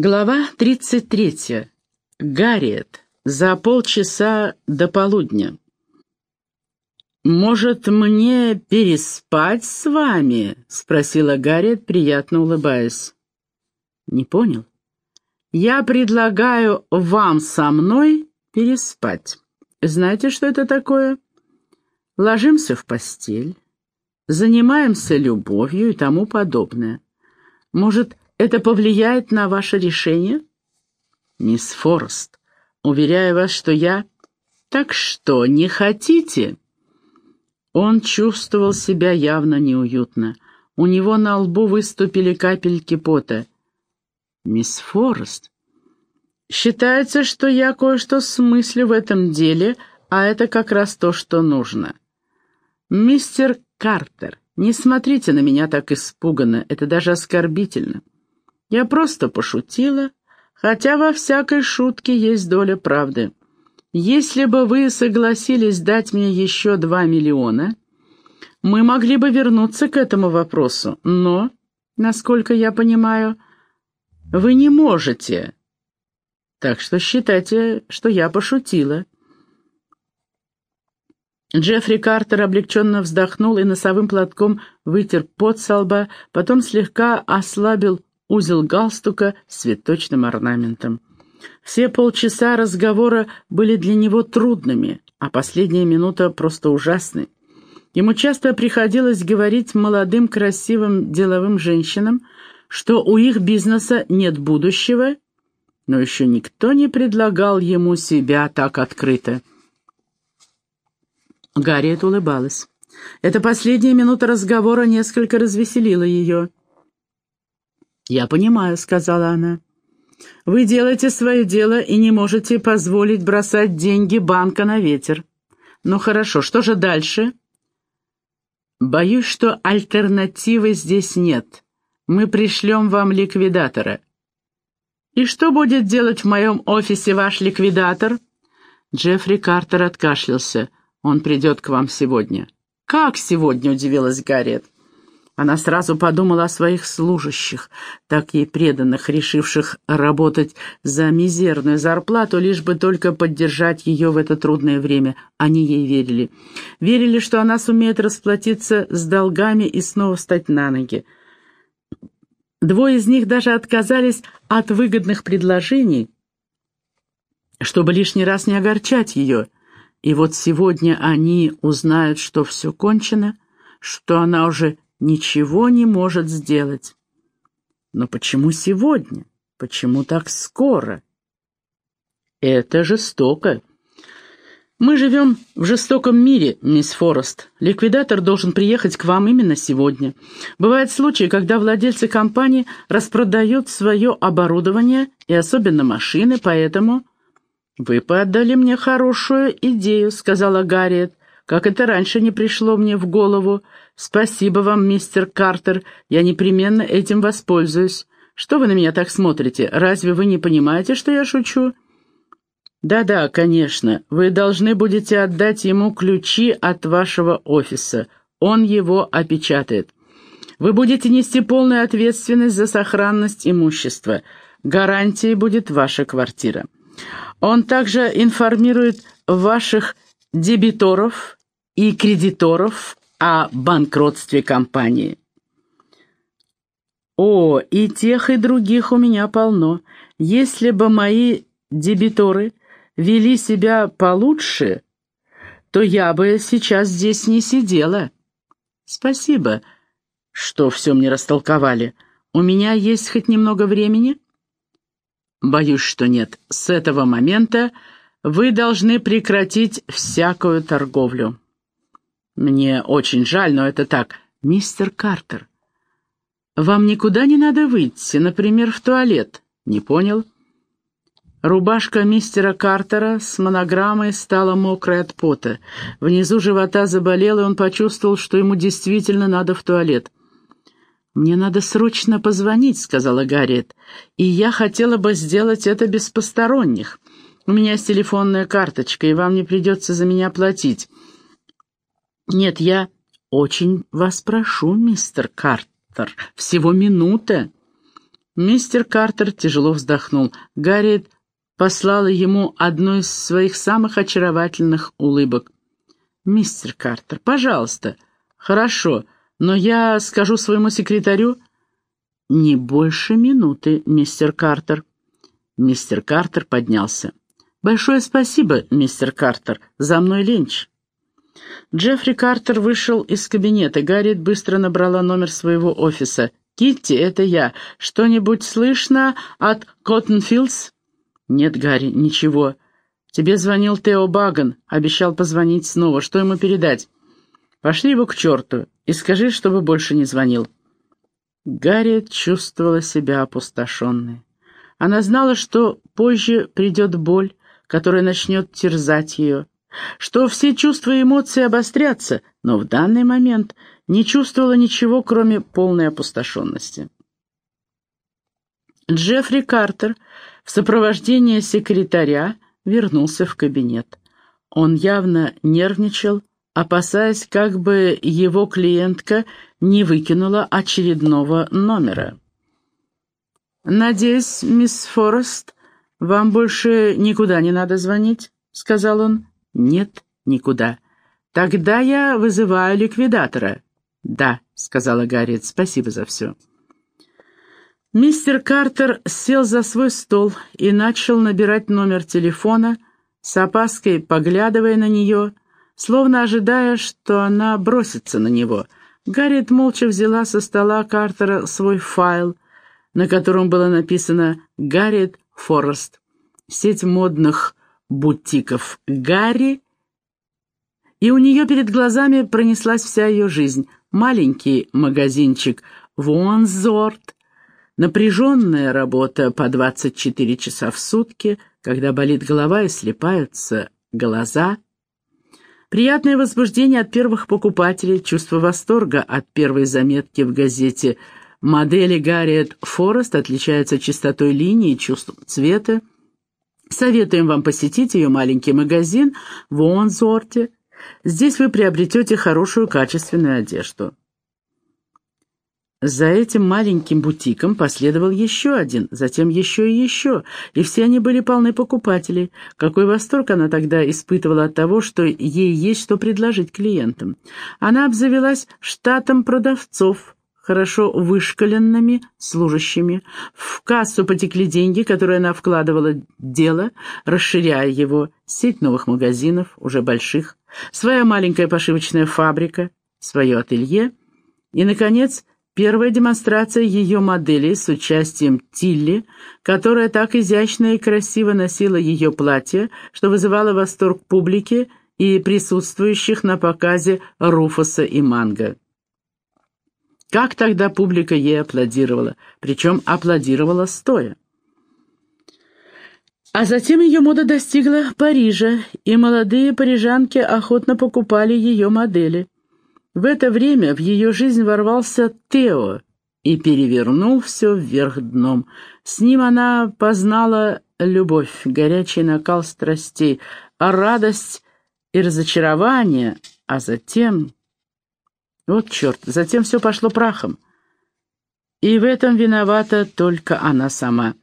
Глава 33. Гарриет. За полчаса до полудня. «Может, мне переспать с вами?» — спросила Гарриет, приятно улыбаясь. «Не понял. Я предлагаю вам со мной переспать. Знаете, что это такое? Ложимся в постель, занимаемся любовью и тому подобное. Может, это повлияет на ваше решение? Мисс Форест, уверяю вас, что я... Так что, не хотите? Он чувствовал себя явно неуютно. У него на лбу выступили капельки пота. «Мисс Форест, считается, что я кое-что смыслю в этом деле, а это как раз то, что нужно. Мистер Картер, не смотрите на меня так испуганно, это даже оскорбительно. Я просто пошутила, хотя во всякой шутке есть доля правды. Если бы вы согласились дать мне еще два миллиона, мы могли бы вернуться к этому вопросу, но, насколько я понимаю, вы не можете. Так что считайте, что я пошутила. Джеффри Картер облегченно вздохнул и носовым платком вытер пот со лба, потом слегка ослабил узел галстука с цветочным орнаментом. Все полчаса разговора были для него трудными, а последняя минута просто ужасной. Ему часто приходилось говорить молодым, красивым, деловым женщинам, что у их бизнеса нет будущего, но еще никто не предлагал ему себя так открыто. Гарриет улыбалась. Эта последняя минута разговора несколько развеселила ее. «Я понимаю», — сказала она. «Вы делаете свое дело и не можете позволить бросать деньги банка на ветер. Ну хорошо, что же дальше?» «Боюсь, что альтернативы здесь нет. Мы пришлем вам ликвидатора». «И что будет делать в моем офисе ваш ликвидатор?» Джеффри Картер откашлялся. «Он придет к вам сегодня». «Как сегодня?» — удивилась Гарриет. Она сразу подумала о своих служащих, так ей преданных, решивших работать за мизерную зарплату, лишь бы только поддержать ее в это трудное время. Они ей верили. Верили, что она сумеет расплатиться с долгами и снова встать на ноги. Двое из них даже отказались от выгодных предложений, чтобы лишний раз не огорчать ее. И вот сегодня они узнают, что все кончено, что она уже ничего не может сделать. Но почему сегодня? Почему так скоро? Это жестоко. Мы живем в жестоком мире, мисс Форест. Ликвидатор должен приехать к вам именно сегодня. Бывают случаи, когда владельцы компании распродают свое оборудование и особенно машины, поэтому... «Вы подали мне хорошую идею», — сказала Гарриет. «Как это раньше не пришло мне в голову? «Спасибо вам, мистер Картер, я непременно этим воспользуюсь. Что вы на меня так смотрите? Разве вы не понимаете, что я шучу?» «Да-да, конечно. Вы должны будете отдать ему ключи от вашего офиса. Он его опечатает. Вы будете нести полную ответственность за сохранность имущества. Гарантией будет ваша квартира. Он также информирует ваших дебиторов и кредиторов о банкротстве компании. О, и тех, и других у меня полно. Если бы мои дебиторы вели себя получше, то я бы сейчас здесь не сидела. Спасибо, что все мне растолковали. У меня есть хоть немного времени? Боюсь, что нет. С этого момента вы должны прекратить всякую торговлю. «Мне очень жаль, но это так. Мистер Картер, вам никуда не надо выйти, например, в туалет?» «Не понял?» Рубашка мистера Картера с монограммой стала мокрой от пота. Внизу живота заболел, и он почувствовал, что ему действительно надо в туалет. «Мне надо срочно позвонить», — сказала Гарриет, — «и я хотела бы сделать это без посторонних. У меня есть телефонная карточка, и вам не придется за меня платить. «Нет, я очень вас прошу, мистер Картер, всего минута». Мистер Картер тяжело вздохнул. Гарриет послала ему одну из своих самых очаровательных улыбок. «Мистер Картер, пожалуйста». «Хорошо, но я скажу своему секретарю...» «Не больше минуты, мистер Картер». Мистер Картер поднялся. «Большое спасибо, мистер Картер. За мной ленч». Джеффри Картер вышел из кабинета. Гарриет быстро набрала номер своего офиса. «Китти, это я. Что-нибудь слышно от Коттенфилдс?» «Нет, Гарри, ничего. Тебе звонил Тео Баган. Обещал позвонить снова. Что ему передать?» «Пошли его к черту и скажи, чтобы больше не звонил». Гарриет чувствовала себя опустошенной. Она знала, что позже придет боль, которая начнет терзать ее, что все чувства и эмоции обострятся, но в данный момент не чувствовала ничего, кроме полной опустошенности. Джеффри Картер в сопровождении секретаря вернулся в кабинет. Он явно нервничал, опасаясь, как бы его клиентка не выкинула очередного номера. «Надеюсь, мисс Форест, вам больше никуда не надо звонить?» — сказал он. «Нет, никуда. Тогда я вызываю ликвидатора». «Да», — сказала Гарриет, — «спасибо за все». Мистер Картер сел за свой стол и начал набирать номер телефона, с опаской поглядывая на нее, словно ожидая, что она бросится на него. Гарриет молча взяла со стола Картера свой файл, на котором было написано «Гарриет Форест». Сеть модных бутиков Гарри, и у нее перед глазами пронеслась вся ее жизнь. Маленький магазинчик Вонзорт, напряженная работа по 24 часа в сутки, когда болит голова и слепаются глаза, приятное возбуждение от первых покупателей, чувство восторга от первой заметки в газете. «Модели Гарриет Форест отличаются чистотой линии чувством цвета», Советуем вам посетить ее маленький магазин в Уонзорте. Здесь вы приобретете хорошую качественную одежду. За этим маленьким бутиком последовал еще один, затем еще и еще, и все они были полны покупателей. Какой восторг она тогда испытывала от того, что ей есть что предложить клиентам. Она обзавелась штатом продавцов, хорошо вышкаленными служащими. В кассу потекли деньги, которые она вкладывала в дело, расширяя его, сеть новых магазинов, уже больших, своя маленькая пошивочная фабрика, свое ателье и, наконец, первая демонстрация ее моделей с участием Тилли, которая так изящно и красиво носила ее платье, что вызывало восторг публики и присутствующих на показе Руфуса и Манго. Как тогда публика ей аплодировала, причем аплодировала стоя. А затем ее мода достигла Парижа, и молодые парижанки охотно покупали ее модели. В это время в ее жизнь ворвался Тео и перевернул все вверх дном. С ним она познала любовь, горячий накал страстей, радость и разочарование, а затем вот черт, затем все пошло прахом. И в этом виновата только она сама.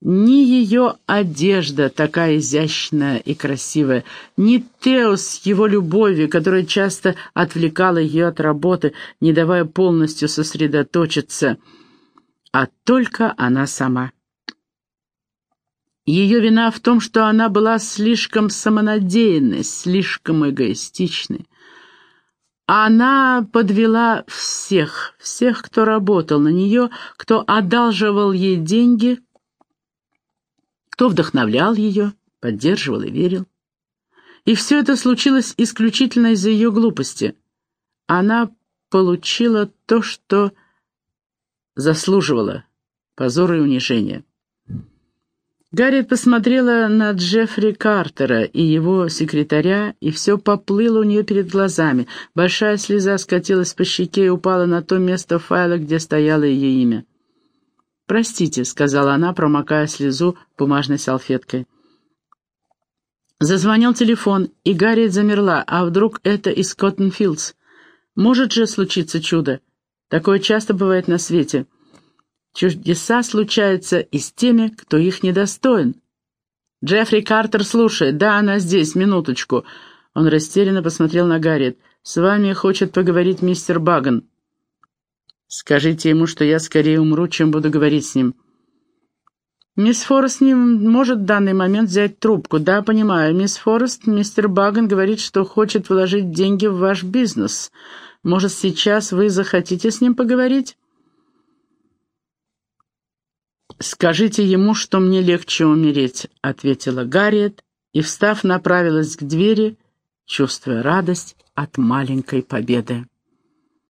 Ни ее одежда такая изящная и красивая, ни Тео с его любовью, которая часто отвлекала ее от работы, не давая полностью сосредоточиться, а только она сама. Ее вина в том, что она была слишком самонадеянной, слишком эгоистичной. Она подвела всех, всех, кто работал на нее, кто одалживал ей деньги, кто вдохновлял ее, поддерживал и верил. И все это случилось исключительно из-за ее глупости. Она получила то, что заслуживала, позор и унижение. Гарриет посмотрела на Джеффри Картера и его секретаря, и все поплыло у нее перед глазами. Большая слеза скатилась по щеке и упала на то место файла, где стояло ее имя. «Простите», — сказала она, промокая слезу бумажной салфеткой. Зазвонил телефон, и Гарриет замерла. А вдруг это из Коттенфилдс? Может же случиться чудо? Такое часто бывает на свете. Чудеса случаются и с теми, кто их недостоин. Джеффри Картер слушает. Да, она здесь, минуточку. Он растерянно посмотрел на Гарриет. «С вами хочет поговорить мистер Баган. Скажите ему, что я скорее умру, чем буду говорить с ним». «Мисс Форест не может в данный момент взять трубку. Да, понимаю. Мисс Форест, мистер Баган говорит, что хочет вложить деньги в ваш бизнес. Может, сейчас вы захотите с ним поговорить?» «Скажите ему, что мне легче умереть», — ответила Гарриет и, встав, направилась к двери, чувствуя радость от маленькой победы.